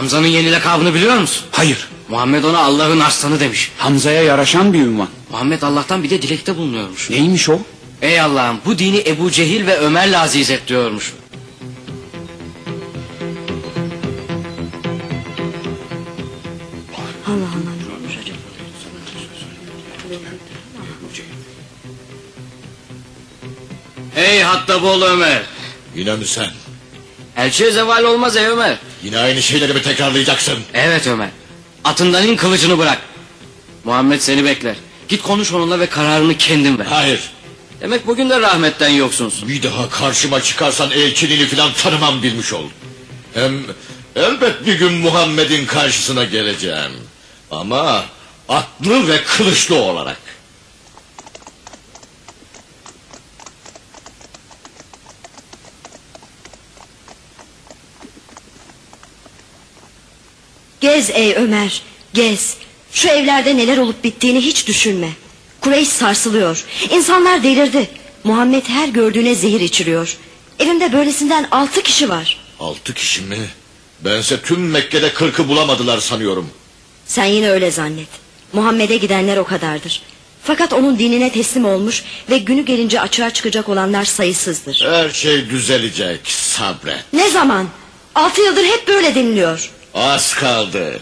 Hamza'nın yeni lakabını biliyor musun? Hayır. Muhammed ona Allah'ın arslanı demiş. Hamza'ya yaraşan bir ünvan. Muhammed Allah'tan bir de dilekte bulunuyormuş. Neymiş o? Ey Allah'ım bu dini Ebu Cehil ve Ömer'le aziz et diyormuş. Allah Allah? Ey Hattabol Ömer. Yine mi sen? Elçiye zeval olmaz ey Ömer. Yine aynı şeyleri mi tekrarlayacaksın? Evet Ömer. Atından in kılıcını bırak. Muhammed seni bekler. Git konuş onunla ve kararını kendin ver. Hayır. Demek bugün de rahmetten yoksunsun. Bir daha karşıma çıkarsan elçiliğini falan tanımam bilmiş ol. Hem elbet bir gün Muhammed'in karşısına geleceğim. Ama aklı ve kılıçlı olarak. Gez ey Ömer gez. Şu evlerde neler olup bittiğini hiç düşünme. Kureyş sarsılıyor. İnsanlar delirdi. Muhammed her gördüğüne zehir içiriyor. Evimde böylesinden altı kişi var. Altı kişi mi? Bense tüm Mekke'de kırkı bulamadılar sanıyorum. Sen yine öyle zannet. Muhammed'e gidenler o kadardır. Fakat onun dinine teslim olmuş ve günü gelince açığa çıkacak olanlar sayısızdır. Her şey düzelecek sabret. Ne zaman? Altı yıldır hep böyle deniliyor. Az kaldı.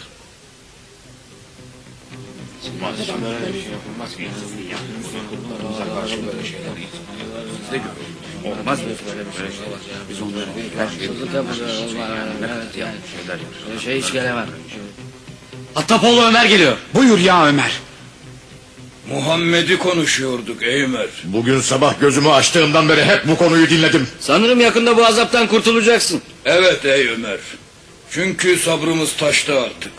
Şey hiç gelemem. Hattabol Ömer geliyor. Buyur ya Ömer. Muhammed'i konuşuyorduk ey Ömer. Bugün sabah gözümü açtığımdan beri hep bu konuyu dinledim. Sanırım yakında bu azaptan kurtulacaksın. Evet ey Ömer. Çünkü sabrımız taştı artık.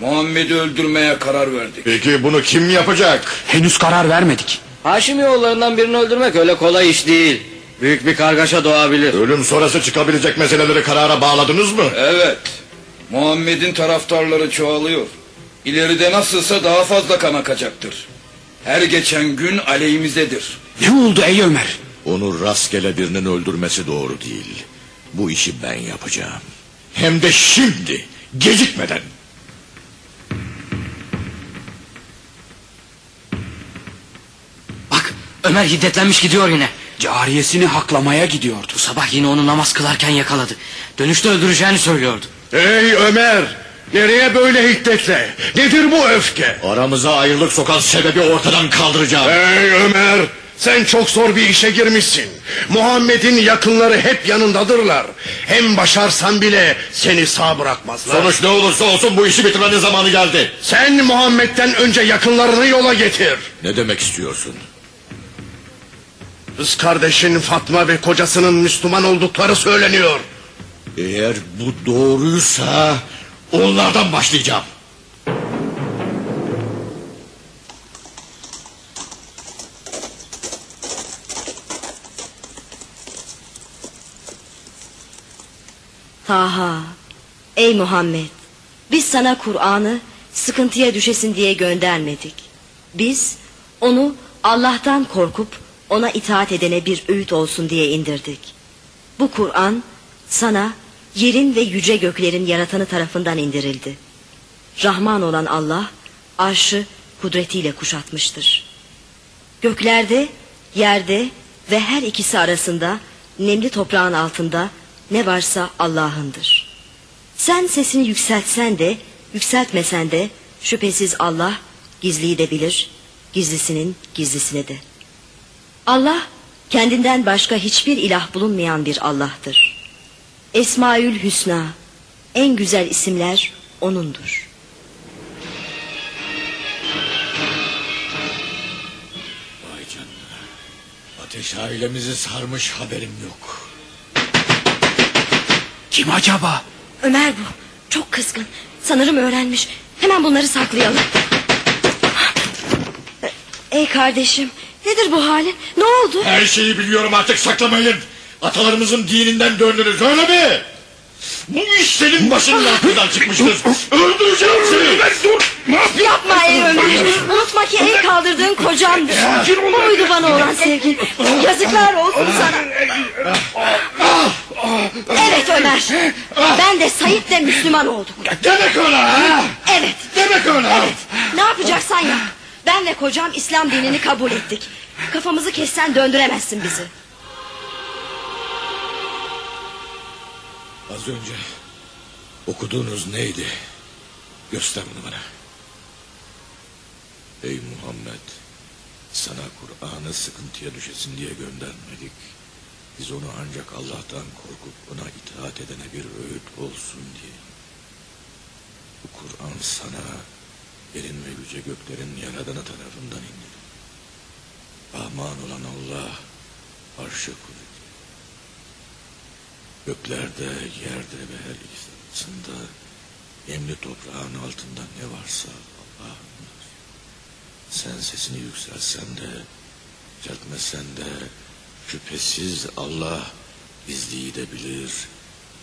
Muhammed'i öldürmeye karar verdik. Peki bunu kim yapacak? Henüz karar vermedik. Haşimi oğullarından birini öldürmek öyle kolay iş değil. Büyük bir kargaşa doğabilir. Ölüm sonrası çıkabilecek meseleleri karara bağladınız mı? Evet. Muhammed'in taraftarları çoğalıyor. İleride nasılsa daha fazla kan akacaktır. Her geçen gün aleyhimizdedir. Ne oldu ey Ömer? Onu rastgele birinin öldürmesi doğru değil. Bu işi ben yapacağım. Hem de şimdi, gecikmeden. Bak Ömer hiddetlenmiş gidiyor yine. Cariyesini haklamaya gidiyordu. Bu sabah yine onu namaz kılarken yakaladı. Dönüşte öldüreceğini söylüyordu. Ey Ömer! Nereye böyle hiddetle? Nedir bu öfke? Aramıza ayrılık sokan sebebi ortadan kaldıracağım. Ey Ömer! Sen çok zor bir işe girmişsin. Muhammed'in yakınları hep yanındadırlar. Hem başarsan bile seni sağ bırakmazlar. Sonuç ne olursa olsun bu işi bitirmenin zamanı geldi. Sen Muhammed'den önce yakınlarını yola getir. Ne demek istiyorsun? Kız kardeşin Fatma ve kocasının Müslüman oldukları söyleniyor. Eğer bu doğruysa onlardan başlayacağım. Taha, ey Muhammed, biz sana Kur'an'ı sıkıntıya düşesin diye göndermedik. Biz onu Allah'tan korkup ona itaat edene bir öğüt olsun diye indirdik. Bu Kur'an sana yerin ve yüce göklerin yaratanı tarafından indirildi. Rahman olan Allah arşı kudretiyle kuşatmıştır. Göklerde, yerde ve her ikisi arasında nemli toprağın altında ne varsa Allah'ındır. Sen sesini yükseltsen de yükseltmesen de şüphesiz Allah gizliyi de bilir, gizlisinin gizlisini de. Allah kendinden başka hiçbir ilah bulunmayan bir Allah'tır. Esmaül Hüsna en güzel isimler O'nundur. Vay canına. Ateş ailemizi sarmış haberim yok. Kim acaba? Ömer bu. Çok kızgın. Sanırım öğrenmiş. Hemen bunları saklayalım. Ey kardeşim, nedir bu halin? Ne oldu? Her şeyi biliyorum artık saklamayın. Atalarımızın dininden döndünüz öyle mi? Bu iş senin başının altından çıkmıştır. Öldüreceğim seni. Dur! Ne yapıyorsun? Yapma ey Ömer. Unutma ki el kaldırdığın kocamdı. Bu muydu bana olan sevgin? Yazıklar olsun sana. Evet Ömer. Ben de Sait de Müslüman olduk. Demek ona ha? Evet. Demek ona. Evet. Ne yapacaksan yap. Ben ve kocam İslam dinini kabul ettik. Kafamızı kessen döndüremezsin bizi. Az önce okuduğunuz neydi? Göster bunu bana. Ey Muhammed, sana Kur'an'ı sıkıntıya düşesin diye göndermedik. Biz onu ancak Allah'tan korkup ona itaat edene bir öğüt olsun diye. Bu Kur'an sana yerin ve yüce göklerin yaradanı tarafından indi. Rahman olan Allah arşı kudretli. Göklerde, yerde ve her ikisi arasında emni toprağın altında ne varsa Allah bilir. Sen sesini yükselsen de, yükseltmesen de şüphesiz Allah gizliyi de bilir,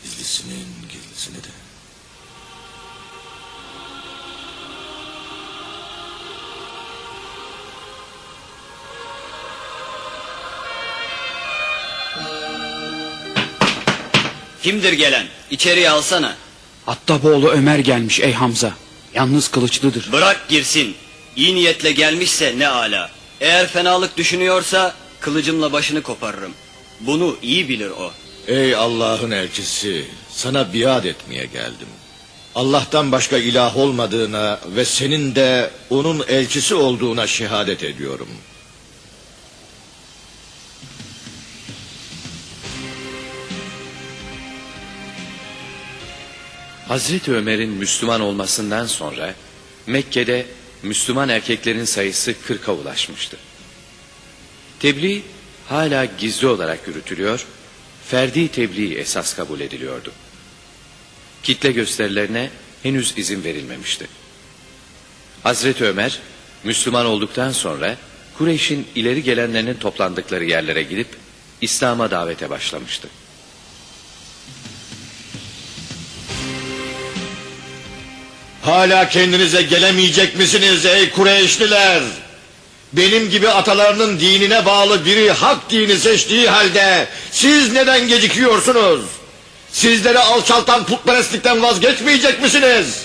gizlisinin gizlisini de. Kimdir gelen? İçeriye alsana. Attaboğlu Ömer gelmiş ey Hamza. Yalnız kılıçlıdır. Bırak girsin. İyi niyetle gelmişse ne ala. Eğer fenalık düşünüyorsa kılıcımla başını koparırım. Bunu iyi bilir o. Ey Allah'ın elçisi, sana biat etmeye geldim. Allah'tan başka ilah olmadığına ve senin de onun elçisi olduğuna şehadet ediyorum. Hazreti Ömer'in Müslüman olmasından sonra Mekke'de Müslüman erkeklerin sayısı 40'a ulaşmıştı. Tebliğ hala gizli olarak yürütülüyor, ferdi tebliğ esas kabul ediliyordu. Kitle gösterilerine henüz izin verilmemişti. Hazreti Ömer Müslüman olduktan sonra Kureyş'in ileri gelenlerinin toplandıkları yerlere gidip İslam'a davete başlamıştı. Hala kendinize gelemeyecek misiniz ey Kureyşliler? Benim gibi atalarının dinine bağlı biri hak dini seçtiği halde siz neden gecikiyorsunuz? Sizleri alçaltan putperestlikten vazgeçmeyecek misiniz?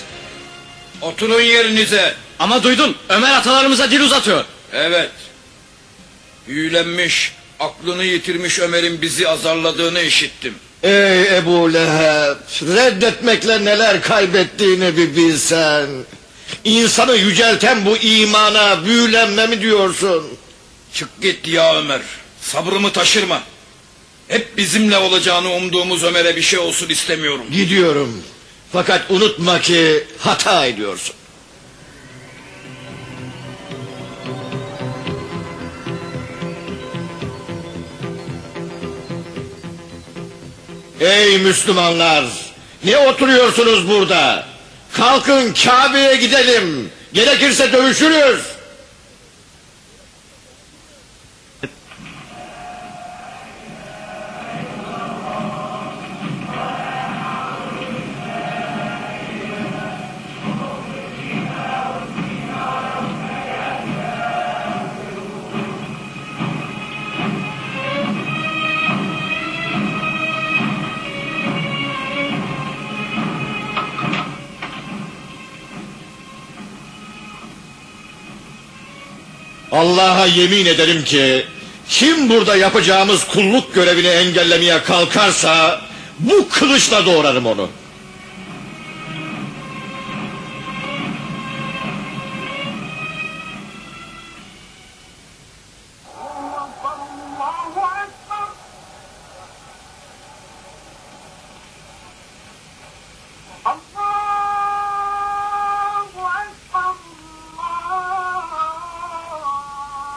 Oturun yerinize. Ama duydun Ömer atalarımıza dil uzatıyor. Evet. Büyülenmiş, aklını yitirmiş Ömer'in bizi azarladığını işittim. Ey Ebu Leheb, reddetmekle neler kaybettiğini bir bilsen. İnsanı yücelten bu imana büyülenme mi diyorsun? Çık git ya Ömer. Sabrımı taşırma. Hep bizimle olacağını umduğumuz Ömer'e bir şey olsun istemiyorum. Gidiyorum. Fakat unutma ki hata ediyorsun. Ey Müslümanlar! Ne oturuyorsunuz burada? Kalkın Kabe'ye gidelim. Gerekirse dövüşürüz. Allah'a yemin ederim ki kim burada yapacağımız kulluk görevini engellemeye kalkarsa bu kılıçla doğrarım onu.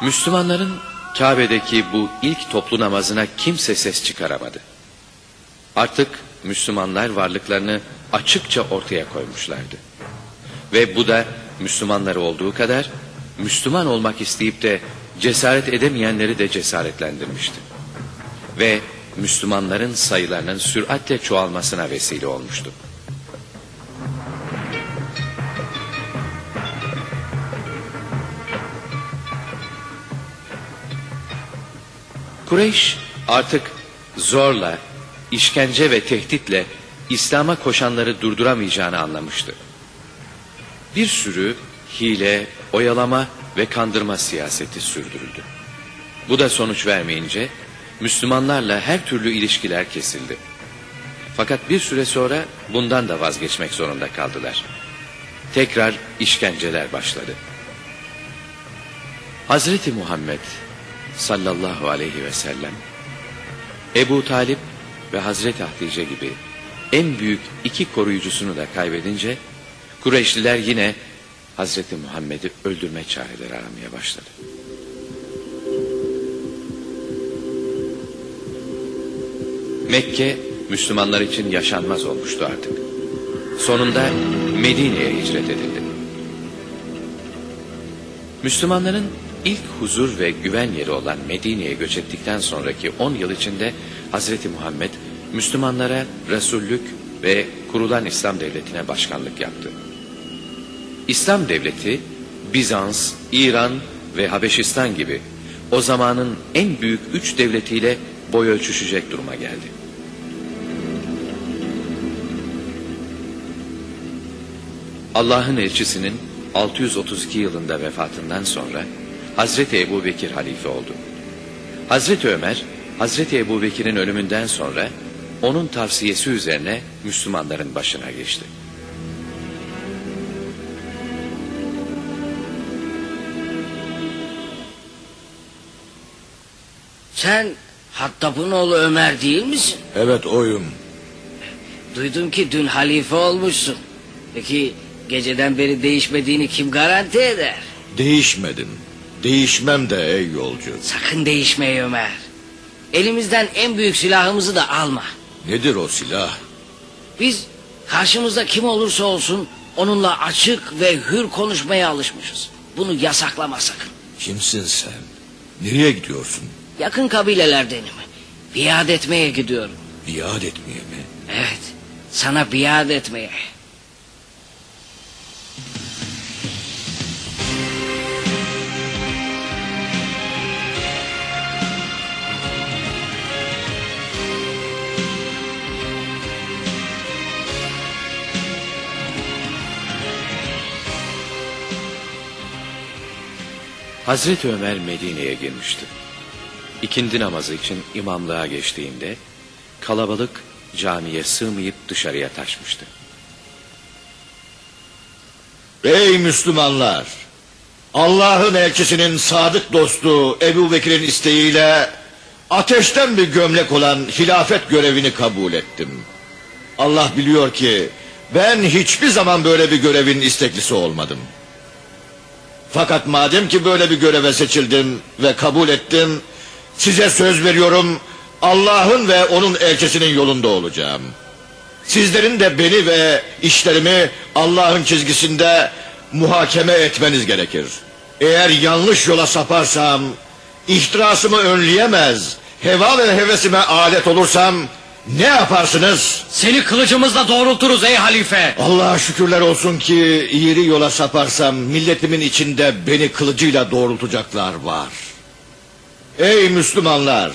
Müslümanların Kabe'deki bu ilk toplu namazına kimse ses çıkaramadı. Artık Müslümanlar varlıklarını açıkça ortaya koymuşlardı. Ve bu da Müslümanları olduğu kadar Müslüman olmak isteyip de cesaret edemeyenleri de cesaretlendirmişti. Ve Müslümanların sayılarının süratle çoğalmasına vesile olmuştu. Kureyş artık zorla işkence ve tehditle İslam'a koşanları durduramayacağını anlamıştı. Bir sürü hile, oyalama ve kandırma siyaseti sürdürüldü. Bu da sonuç vermeyince Müslümanlarla her türlü ilişkiler kesildi. Fakat bir süre sonra bundan da vazgeçmek zorunda kaldılar. Tekrar işkenceler başladı. Hazreti Muhammed sallallahu aleyhi ve sellem Ebu Talip ve Hazreti Hatice gibi en büyük iki koruyucusunu da kaybedince Kureyşliler yine Hazreti Muhammed'i öldürme çareleri aramaya başladı. Mekke Müslümanlar için yaşanmaz olmuştu artık. Sonunda Medine'ye hicret edildi. Müslümanların ilk huzur ve güven yeri olan Medine'ye göç ettikten sonraki 10 yıl içinde Hazreti Muhammed Müslümanlara Resullük ve kurulan İslam devletine başkanlık yaptı. İslam devleti Bizans, İran ve Habeşistan gibi o zamanın en büyük üç devletiyle boy ölçüşecek duruma geldi. Allah'ın elçisinin 632 yılında vefatından sonra Hazreti Ebu Bekir halife oldu. Hazreti Ömer, Hazreti Ebu Bekir'in ölümünden sonra onun tavsiyesi üzerine Müslümanların başına geçti. Sen Hattab'ın oğlu Ömer değil misin? Evet oyum. Duydum ki dün halife olmuşsun. Peki geceden beri değişmediğini kim garanti eder? Değişmedim. Değişmem de ey yolcu. Sakın değişme Ömer. Elimizden en büyük silahımızı da alma. Nedir o silah? Biz karşımızda kim olursa olsun onunla açık ve hür konuşmaya alışmışız. Bunu yasaklama sakın. Kimsin sen? Nereye gidiyorsun? Yakın kabilelerdenim. Biat etmeye gidiyorum. Biat etmeye mi? Evet, sana biat etmeye. Hazreti Ömer Medine'ye girmişti. İkindi namazı için imamlığa geçtiğinde kalabalık camiye sığmayıp dışarıya taşmıştı. Ey Müslümanlar! Allah'ın elçisinin sadık dostu Ebu Bekir'in isteğiyle ateşten bir gömlek olan hilafet görevini kabul ettim. Allah biliyor ki ben hiçbir zaman böyle bir görevin isteklisi olmadım. Fakat madem ki böyle bir göreve seçildim ve kabul ettim, size söz veriyorum Allah'ın ve onun elçisinin yolunda olacağım. Sizlerin de beni ve işlerimi Allah'ın çizgisinde muhakeme etmeniz gerekir. Eğer yanlış yola saparsam, ihtirasımı önleyemez, heva ve hevesime alet olursam ne yaparsınız? Seni kılıcımızla doğrulturuz ey halife. Allah'a şükürler olsun ki iğri yola saparsam milletimin içinde beni kılıcıyla doğrultacaklar var. Ey Müslümanlar!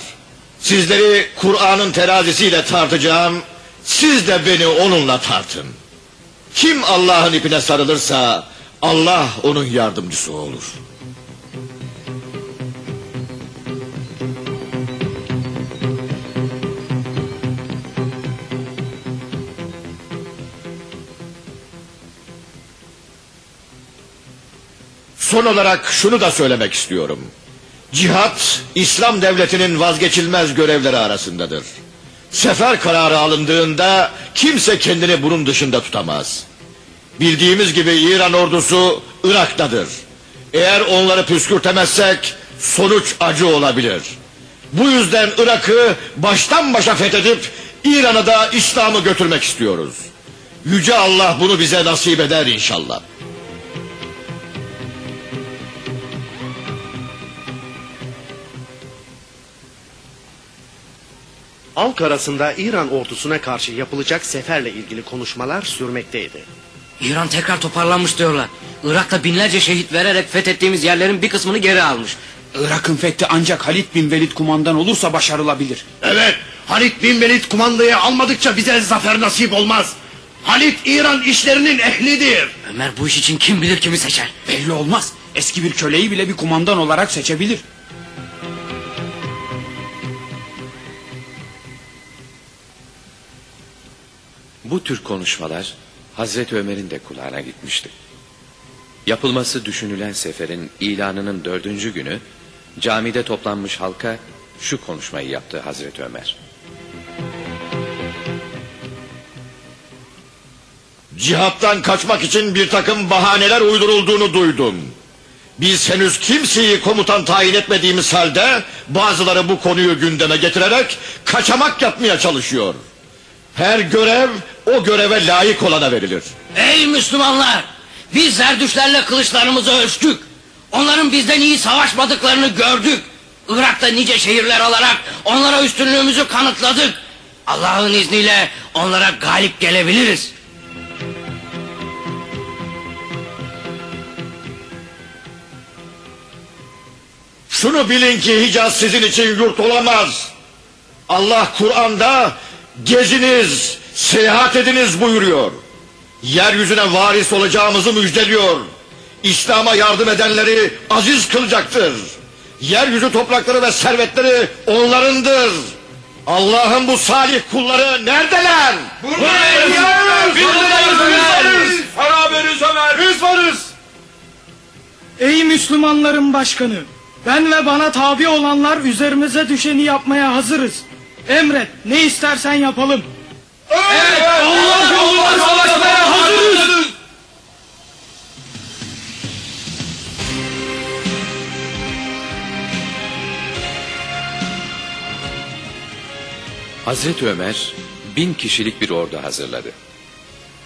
Sizleri Kur'an'ın terazisiyle tartacağım, siz de beni onunla tartın. Kim Allah'ın ipine sarılırsa Allah onun yardımcısı olur. Son olarak şunu da söylemek istiyorum. Cihat, İslam devletinin vazgeçilmez görevleri arasındadır. Sefer kararı alındığında kimse kendini bunun dışında tutamaz. Bildiğimiz gibi İran ordusu Irak'tadır. Eğer onları püskürtemezsek sonuç acı olabilir. Bu yüzden Irak'ı baştan başa fethedip İran'a da İslam'ı götürmek istiyoruz. Yüce Allah bunu bize nasip eder inşallah. Halk arasında İran ordusuna karşı yapılacak seferle ilgili konuşmalar sürmekteydi. İran tekrar toparlanmış diyorlar. Irak'ta binlerce şehit vererek fethettiğimiz yerlerin bir kısmını geri almış. Irak'ın fethi ancak Halid bin Velid kumandan olursa başarılabilir. Evet, Halit bin Velid kumandayı almadıkça bize zafer nasip olmaz. Halit İran işlerinin ehlidir. Ömer bu iş için kim bilir kimi seçer. Belli olmaz. Eski bir köleyi bile bir kumandan olarak seçebilir. Bu tür konuşmalar Hazreti Ömer'in de kulağına gitmişti. Yapılması düşünülen seferin ilanının dördüncü günü camide toplanmış halka şu konuşmayı yaptı Hazreti Ömer. Cihattan kaçmak için bir takım bahaneler uydurulduğunu duydum. Biz henüz kimseyi komutan tayin etmediğimiz halde bazıları bu konuyu gündeme getirerek kaçamak yapmaya çalışıyor. Her görev o göreve layık olana verilir. Ey Müslümanlar! Biz zerdüşlerle kılıçlarımızı ölçtük. Onların bizden iyi savaşmadıklarını gördük. Irak'ta nice şehirler alarak onlara üstünlüğümüzü kanıtladık. Allah'ın izniyle onlara galip gelebiliriz. Şunu bilin ki Hicaz sizin için yurt olamaz. Allah Kur'an'da geziniz, seyahat ediniz buyuruyor. Yeryüzüne varis olacağımızı müjdeliyor. İslam'a yardım edenleri aziz kılacaktır. Yeryüzü toprakları ve servetleri onlarındır. Allah'ın bu salih kulları neredeler? Buradayız! Biz buradayız! Beraberiz Ömer! Biz varız! Ey Müslümanların başkanı! Ben ve bana tabi olanlar üzerimize düşeni yapmaya hazırız. Emret, ne istersen yapalım. Evet! Allah yolunda savaşmaya hazırız! Hazreti Ömer bin kişilik bir ordu hazırladı.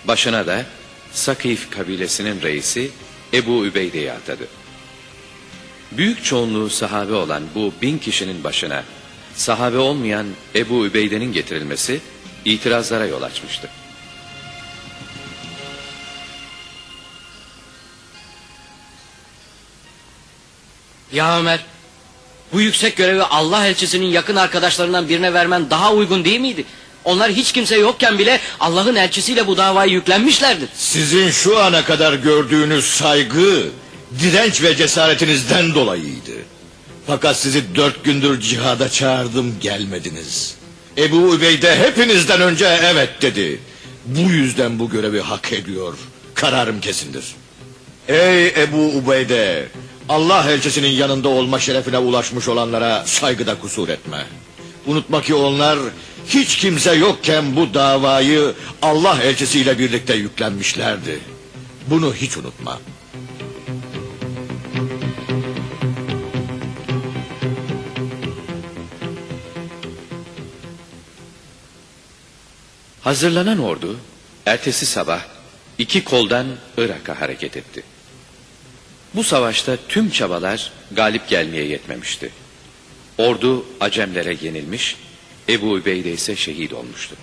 Başına da Sakif kabilesinin reisi Ebu Übeyde'yi atadı. Büyük çoğunluğu sahabe olan bu bin kişinin başına sahabe olmayan Ebu Übeyde'nin getirilmesi itirazlara yol açmıştı. Ya Ömer bu yüksek görevi Allah elçisinin yakın arkadaşlarından birine vermen daha uygun değil miydi? Onlar hiç kimse yokken bile Allah'ın elçisiyle bu davayı yüklenmişlerdir. Sizin şu ana kadar gördüğünüz saygı, direnç ve cesaretinizden dolayıydı. Fakat sizi dört gündür cihada çağırdım gelmediniz. Ebu Übeyde hepinizden önce evet dedi. Bu yüzden bu görevi hak ediyor. Kararım kesindir. Ey Ebu Ubeyde! Allah elçisinin yanında olma şerefine ulaşmış olanlara saygıda kusur etme. Unutma ki onlar hiç kimse yokken bu davayı Allah elçisiyle birlikte yüklenmişlerdi. Bunu hiç unutma. Hazırlanan ordu ertesi sabah iki koldan Irak'a hareket etti. Bu savaşta tüm çabalar galip gelmeye yetmemişti. Ordu Acemlere yenilmiş, Ebu Übeyde ise şehit olmuştu.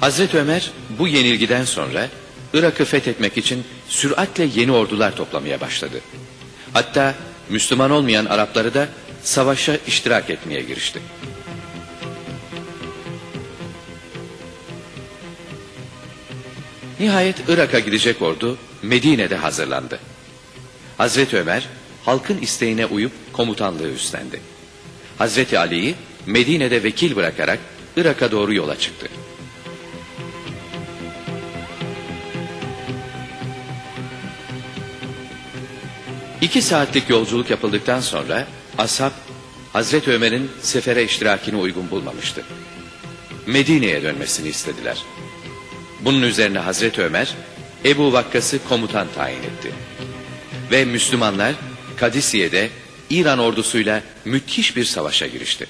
Hazreti Ömer bu yenilgiden sonra Irak'ı fethetmek için süratle yeni ordular toplamaya başladı. Hatta Müslüman olmayan Arapları da savaşa iştirak etmeye girişti. Nihayet Irak'a gidecek ordu Medine'de hazırlandı. Hazreti Ömer halkın isteğine uyup komutanlığı üstlendi. Hazreti Ali'yi Medine'de vekil bırakarak Irak'a doğru yola çıktı. İki saatlik yolculuk yapıldıktan sonra ashab Hazreti Ömer'in sefere iştirakini uygun bulmamıştı. Medine'ye dönmesini istediler. Bunun üzerine Hazreti Ömer Ebu Vakkas'ı komutan tayin etti. Ve Müslümanlar Kadisiye'de İran ordusuyla müthiş bir savaşa girişti.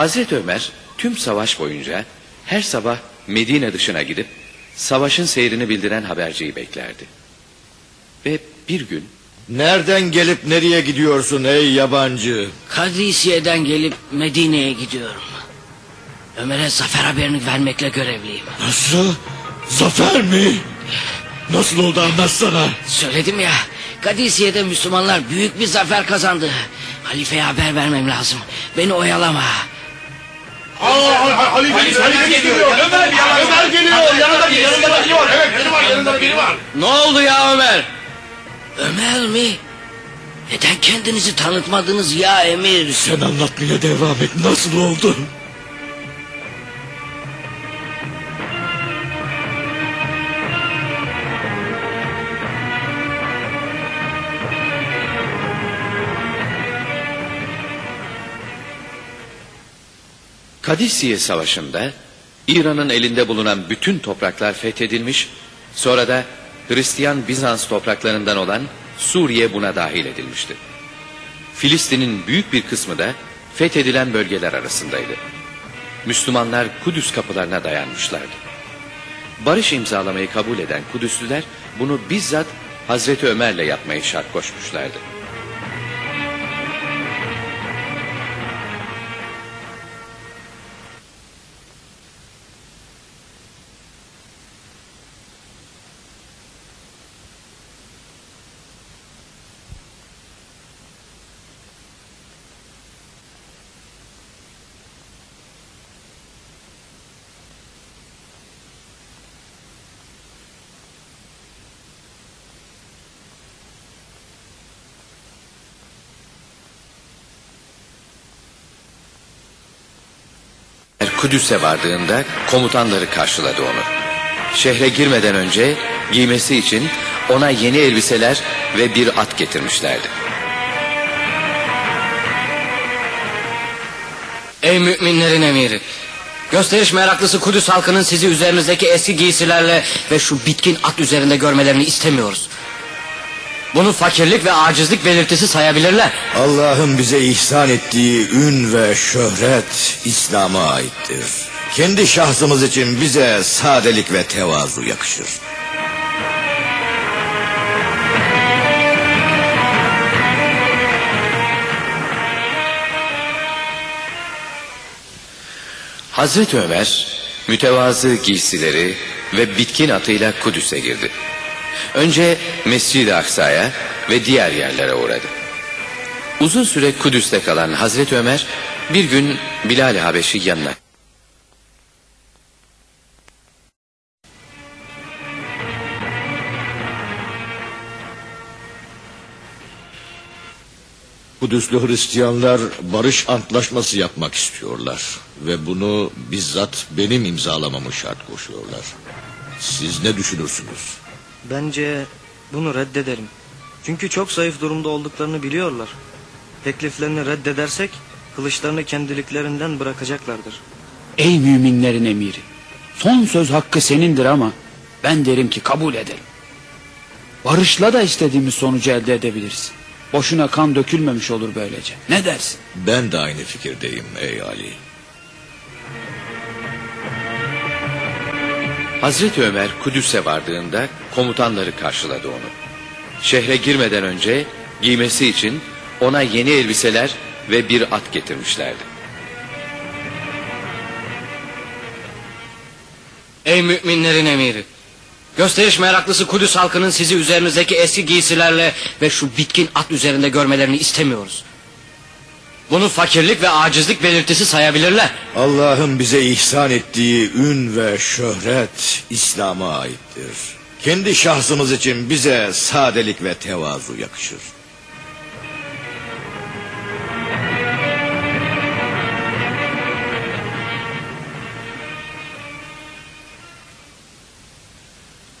Hazreti Ömer tüm savaş boyunca her sabah Medine dışına gidip savaşın seyrini bildiren haberciyi beklerdi. Ve bir gün Nereden gelip nereye gidiyorsun ey yabancı? Kadisiye'den gelip Medine'ye gidiyorum. Ömer'e zafer haberini vermekle görevliyim. Nasıl? Zafer mi? Nasıl oldu anlatsana. Söyledim ya, Kadisiye'de Müslümanlar büyük bir zafer kazandı. Halifeye haber vermem lazım. Beni oyalama. Halife geliyor. Ömer, Ömer geliyor. Yanında bir yanında biri var. Evet biri var yanında biri var. Ne oldu ya Ömer? Ömer mi? Neden kendinizi tanıtmadınız ya emir? Sen anlatmaya devam et. Nasıl oldu? Kadisiye Savaşı'nda İran'ın elinde bulunan bütün topraklar fethedilmiş, sonra da Hristiyan Bizans topraklarından olan Suriye buna dahil edilmişti. Filistin'in büyük bir kısmı da fethedilen bölgeler arasındaydı. Müslümanlar Kudüs kapılarına dayanmışlardı. Barış imzalamayı kabul eden Kudüslüler bunu bizzat Hazreti Ömer'le yapmayı şart koşmuşlardı. Kudüs'e vardığında komutanları karşıladı onu. Şehre girmeden önce giymesi için ona yeni elbiseler ve bir at getirmişlerdi. Ey müminlerin emiri. Gösteriş meraklısı Kudüs halkının sizi üzerinizdeki eski giysilerle ve şu bitkin at üzerinde görmelerini istemiyoruz. Bunu fakirlik ve acizlik belirtisi sayabilirler. Allah'ın bize ihsan ettiği ün ve şöhret İslam'a aittir. Kendi şahsımız için bize sadelik ve tevazu yakışır. Hazreti Ömer mütevazı giysileri ve bitkin atıyla Kudüs'e girdi. Önce Mescid-i Aksa'ya ve diğer yerlere uğradı. Uzun süre Kudüs'te kalan Hazreti Ömer bir gün Bilal-i Habeşi yanına Kudüslü Hristiyanlar barış antlaşması yapmak istiyorlar. Ve bunu bizzat benim imzalamamı şart koşuyorlar. Siz ne düşünürsünüz? Bence bunu reddedelim. Çünkü çok zayıf durumda olduklarını biliyorlar. Tekliflerini reddedersek kılıçlarını kendiliklerinden bırakacaklardır. Ey müminlerin emiri. Son söz hakkı senindir ama ben derim ki kabul edelim. Barışla da istediğimiz sonucu elde edebiliriz. Boşuna kan dökülmemiş olur böylece. Ne dersin? Ben de aynı fikirdeyim ey Ali. Hazreti Ömer Kudüs'e vardığında komutanları karşıladı onu. Şehre girmeden önce giymesi için ona yeni elbiseler ve bir at getirmişlerdi. Ey müminlerin emiri. Gösteriş meraklısı Kudüs halkının sizi üzerinizdeki eski giysilerle ve şu bitkin at üzerinde görmelerini istemiyoruz. Bunu fakirlik ve acizlik belirtisi sayabilirler. Allah'ın bize ihsan ettiği ün ve şöhret İslam'a aittir. Kendi şahsımız için bize sadelik ve tevazu yakışır.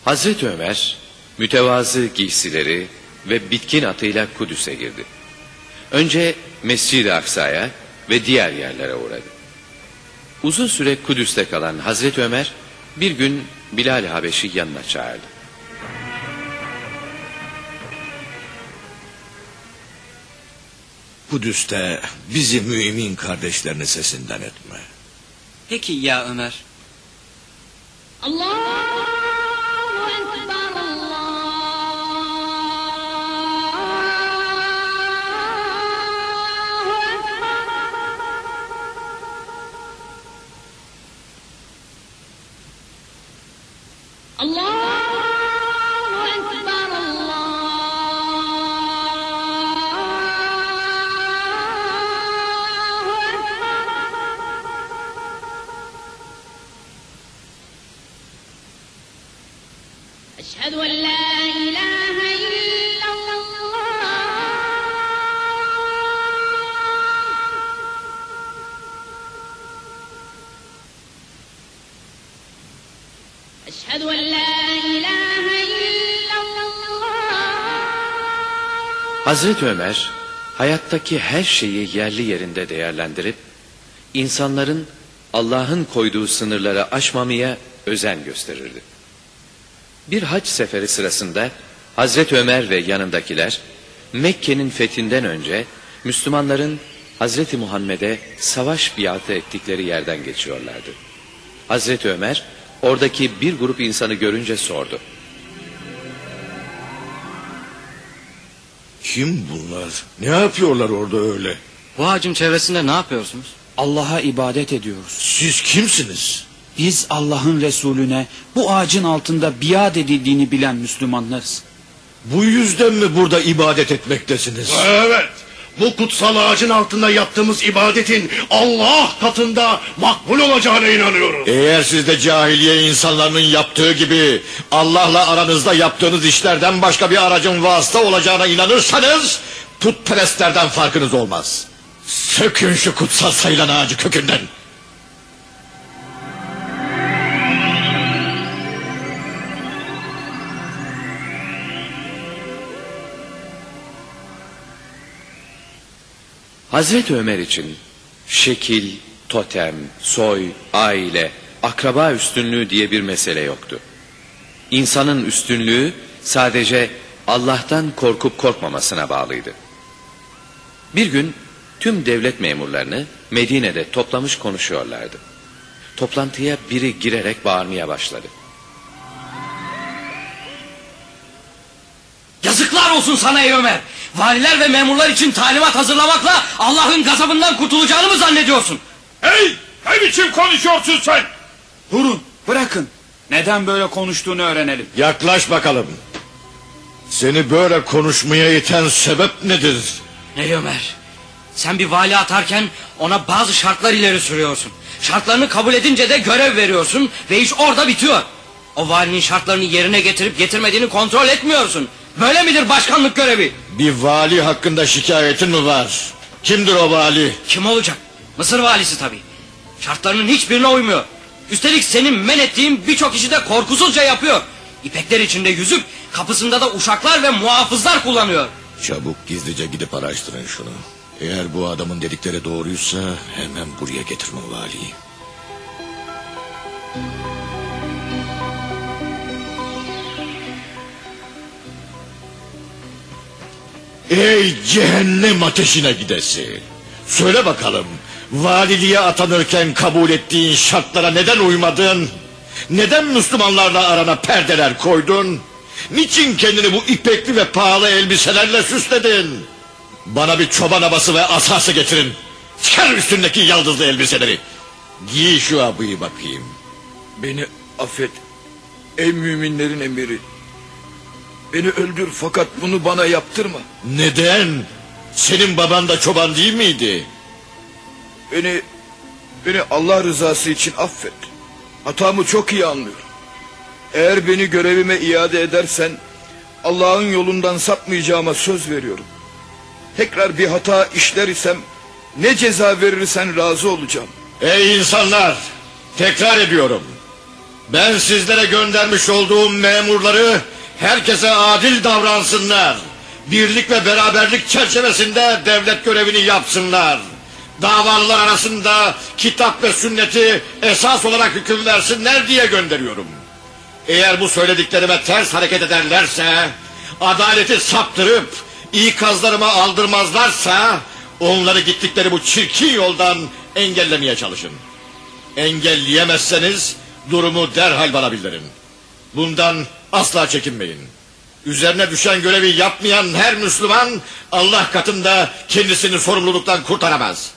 Hazreti Ömer mütevazı giysileri ve bitkin atıyla Kudüs'e girdi. Önce Mescid-i Aksa'ya ve diğer yerlere uğradı. Uzun süre Kudüs'te kalan Hazreti Ömer bir gün Bilal Habeş'i yanına çağırdı. Kudüs'te bizi mümin kardeşlerini sesinden etme. Peki ya Ömer? Allah! أشهد أن لا إله إلا الله Hazreti Ömer hayattaki her şeyi yerli yerinde değerlendirip insanların Allah'ın koyduğu sınırları aşmamaya özen gösterirdi. Bir hac seferi sırasında Hazreti Ömer ve yanındakiler Mekke'nin fethinden önce Müslümanların Hazreti Muhammed'e savaş biatı ettikleri yerden geçiyorlardı. Hazreti Ömer oradaki bir grup insanı görünce sordu. Kim bunlar? Ne yapıyorlar orada öyle? Bu ağacın çevresinde ne yapıyorsunuz? Allah'a ibadet ediyoruz. Siz kimsiniz? Biz Allah'ın Resulüne bu ağacın altında biat edildiğini bilen Müslümanlarız. Bu yüzden mi burada ibadet etmektesiniz? Evet. Bu kutsal ağacın altında yaptığımız ibadetin Allah katında makbul olacağına inanıyoruz. Eğer siz de cahiliye insanlarının yaptığı gibi Allah'la aranızda yaptığınız işlerden başka bir aracın vasıta olacağına inanırsanız putperestlerden farkınız olmaz. Sökün şu kutsal sayılan ağacı kökünden. Hazreti Ömer için şekil, totem, soy, aile, akraba üstünlüğü diye bir mesele yoktu. İnsanın üstünlüğü sadece Allah'tan korkup korkmamasına bağlıydı. Bir gün tüm devlet memurlarını Medine'de toplamış konuşuyorlardı. Toplantıya biri girerek bağırmaya başladı. Yazıklar olsun sana ey Ömer. Valiler ve memurlar için talimat hazırlamakla Allah'ın gazabından kurtulacağını mı zannediyorsun? Hey! Ne biçim konuşuyorsun sen? Durun, bırakın. Neden böyle konuştuğunu öğrenelim. Yaklaş bakalım. Seni böyle konuşmaya iten sebep nedir? Ey Ömer, sen bir vali atarken ona bazı şartlar ileri sürüyorsun. Şartlarını kabul edince de görev veriyorsun ve iş orada bitiyor. O valinin şartlarını yerine getirip getirmediğini kontrol etmiyorsun. Böyle midir başkanlık görevi? Bir vali hakkında şikayetin mi var? Kimdir o vali? Kim olacak? Mısır valisi tabii. Şartlarının hiçbirine uymuyor. Üstelik senin men ettiğin birçok işi de korkusuzca yapıyor. İpekler içinde yüzüp kapısında da uşaklar ve muhafızlar kullanıyor. Çabuk gizlice gidip araştırın şunu. Eğer bu adamın dedikleri doğruysa hemen buraya getirin o valiyi. Ey cehennem ateşine gidesi. Söyle bakalım. Valiliğe atanırken kabul ettiğin şartlara neden uymadın? Neden Müslümanlarla arana perdeler koydun? Niçin kendini bu ipekli ve pahalı elbiselerle süsledin? Bana bir çoban havası ve asası getirin. Çıkar üstündeki yaldızlı elbiseleri. Giy şu abıyı bakayım. Beni affet ey müminlerin emiri. Beni öldür fakat bunu bana yaptırma. Neden? Senin baban da çoban değil miydi? Beni beni Allah rızası için affet. Hatamı çok iyi anlıyorum. Eğer beni görevime iade edersen Allah'ın yolundan sapmayacağıma söz veriyorum. Tekrar bir hata işler isem ne ceza verirsen razı olacağım. Ey insanlar! Tekrar ediyorum. Ben sizlere göndermiş olduğum memurları herkese adil davransınlar. Birlik ve beraberlik çerçevesinde devlet görevini yapsınlar. Davalılar arasında kitap ve sünneti esas olarak hüküm versinler diye gönderiyorum. Eğer bu söylediklerime ters hareket ederlerse, adaleti saptırıp ikazlarıma aldırmazlarsa, onları gittikleri bu çirkin yoldan engellemeye çalışın. Engelleyemezseniz Durumu derhal bana bildirin. Bundan asla çekinmeyin. Üzerine düşen görevi yapmayan her Müslüman Allah katında kendisini sorumluluktan kurtaramaz.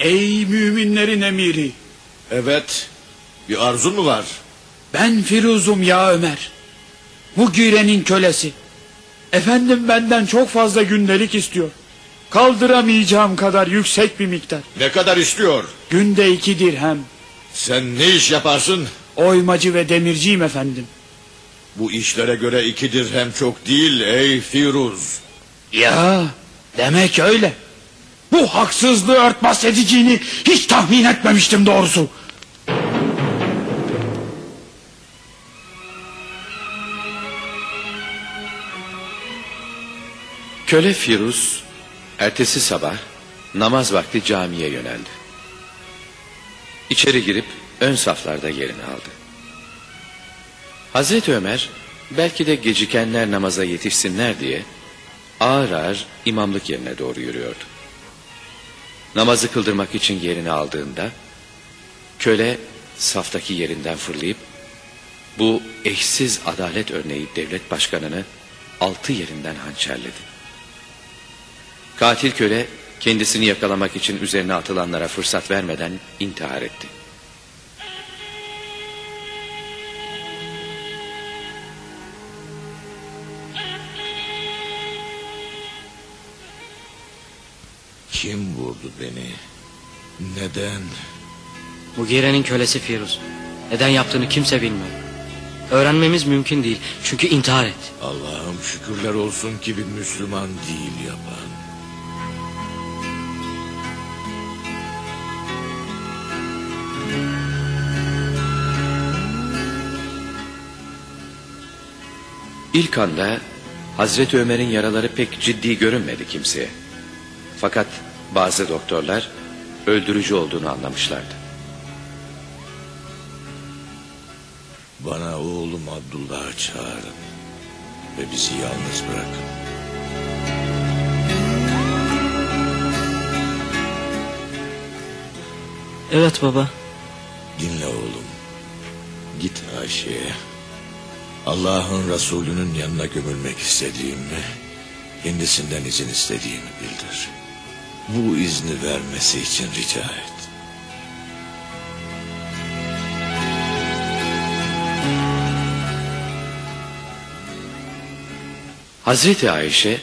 Ey müminlerin emiri. Evet. Bir arzun mu var? Ben Firuzum ya Ömer. Mugire'nin kölesi. Efendim benden çok fazla gündelik istiyor. Kaldıramayacağım kadar yüksek bir miktar. Ne kadar istiyor? Günde iki dirhem. Sen ne iş yaparsın? Oymacı ve demirciyim efendim. Bu işlere göre iki dirhem çok değil ey Firuz. Ya demek öyle. Bu haksızlığı örtbas edeceğini hiç tahmin etmemiştim doğrusu. Köle Firuz ertesi sabah namaz vakti camiye yöneldi. İçeri girip ön saflarda yerini aldı. Hazreti Ömer belki de gecikenler namaza yetişsinler diye ağır ağır imamlık yerine doğru yürüyordu. Namazı kıldırmak için yerini aldığında köle saftaki yerinden fırlayıp bu eşsiz adalet örneği devlet başkanını altı yerinden hançerledi. Katil köle kendisini yakalamak için üzerine atılanlara fırsat vermeden intihar etti. Kim vurdu beni? Neden? Mugire'nin kölesi Firuz. Neden yaptığını kimse bilmiyor. Öğrenmemiz mümkün değil. Çünkü intihar etti. Allah'ım şükürler olsun ki bir Müslüman değil yapan. İlk anda Hazreti Ömer'in yaraları pek ciddi görünmedi kimseye. Fakat bazı doktorlar öldürücü olduğunu anlamışlardı. Bana oğlum Abdullah'ı çağırın ve bizi yalnız bırakın. Evet baba. Dinle oğlum. Git Ayşe'ye. Allah'ın Resulü'nün yanına gömülmek istediğimi, kendisinden izin istediğimi bildir. Bu izni vermesi için rica et. Hazreti Ayşe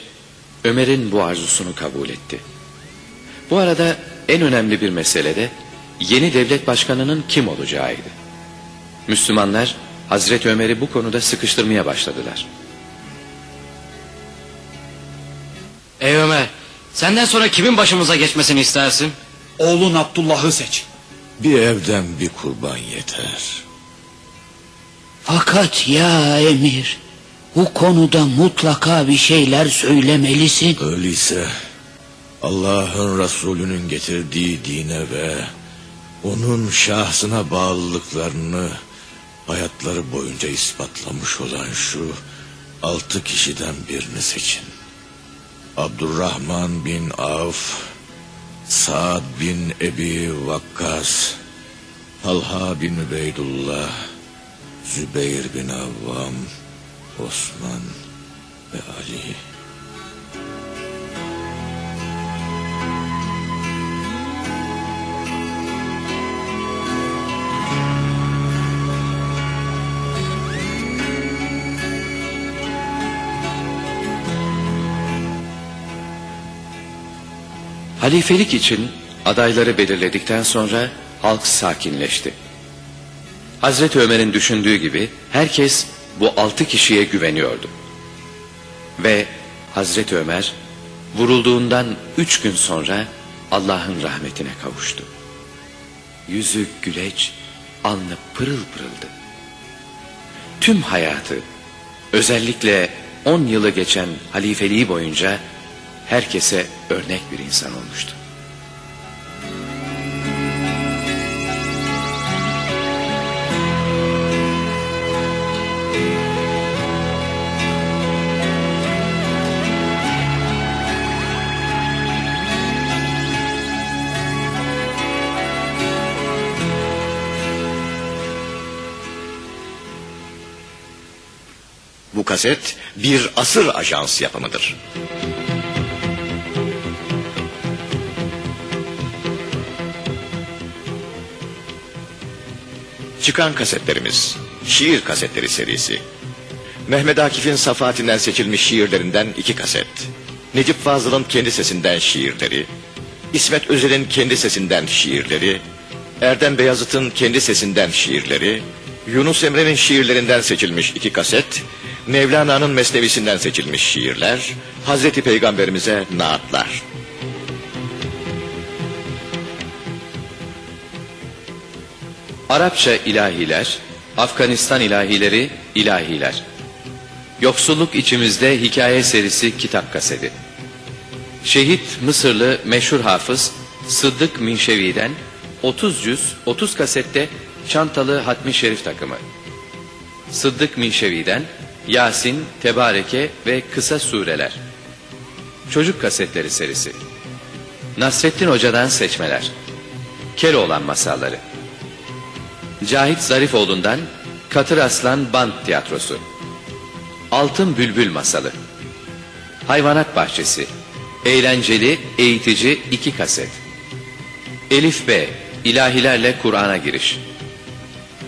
Ömer'in bu arzusunu kabul etti. Bu arada en önemli bir mesele de yeni devlet başkanının kim olacağıydı. Müslümanlar Hazreti Ömer'i bu konuda sıkıştırmaya başladılar. Ey Ömer, senden sonra kimin başımıza geçmesini istersin? Oğlun Abdullah'ı seç. Bir evden bir kurban yeter. Fakat ya emir bu konuda mutlaka bir şeyler söylemelisin. Öyleyse Allah'ın Resulü'nün getirdiği dine ve onun şahsına bağlılıklarını hayatları boyunca ispatlamış olan şu altı kişiden birini seçin. Abdurrahman bin Avf, Sa'd bin Ebi Vakkas, Talha bin Übeydullah, Zübeyir bin Avvam, Osman ve Ali. Halifelik için adayları belirledikten sonra halk sakinleşti. Hazreti Ömer'in düşündüğü gibi herkes bu altı kişiye güveniyordu. Ve Hazreti Ömer vurulduğundan üç gün sonra Allah'ın rahmetine kavuştu. Yüzü güleç, alnı pırıl pırıldı. Tüm hayatı, özellikle on yılı geçen halifeliği boyunca herkese örnek bir insan olmuştu. Bu kaset bir asır ajans yapımıdır. Çıkan kasetlerimiz Şiir Kasetleri serisi. Mehmet Akif'in Safatinden seçilmiş şiirlerinden iki kaset. Necip Fazıl'ın kendi sesinden şiirleri. İsmet Özel'in kendi sesinden şiirleri. Erdem Beyazıt'ın kendi sesinden şiirleri. Yunus Emre'nin şiirlerinden seçilmiş iki kaset. Mevlana'nın mesnevisinden seçilmiş şiirler. Hazreti Peygamberimize naatlar. Arapça ilahiler, Afganistan ilahileri, ilahiler. Yoksulluk içimizde hikaye serisi kitap kaseti. Şehit Mısırlı meşhur hafız Sıddık Minşevi'den 30 cüz 30 kasette çantalı hatmi şerif takımı. Sıddık Minşevi'den Yasin, Tebareke ve Kısa Sureler. Çocuk kasetleri serisi. Nasrettin Hoca'dan seçmeler. Keloğlan masalları. Cahit Zarifoğlu'ndan Katır Aslan Band Tiyatrosu. Altın Bülbül Masalı. Hayvanat Bahçesi. Eğlenceli, eğitici iki kaset. Elif B. İlahilerle Kur'an'a giriş.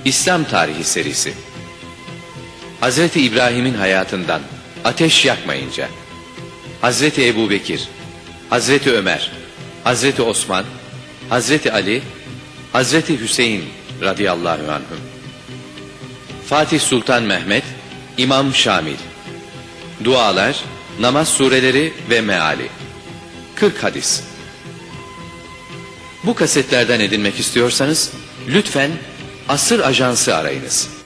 İslam Tarihi serisi. Hazreti İbrahim'in hayatından ateş yakmayınca. Hazreti Ebu Bekir, Hazreti Ömer, Hazreti Osman, Hazreti Ali, Hazreti Hüseyin radıyallahu anhüm. Fatih Sultan Mehmet, İmam Şamil. Dualar, namaz sureleri ve meali. 40 hadis. Bu kasetlerden edinmek istiyorsanız lütfen Asır Ajansı arayınız.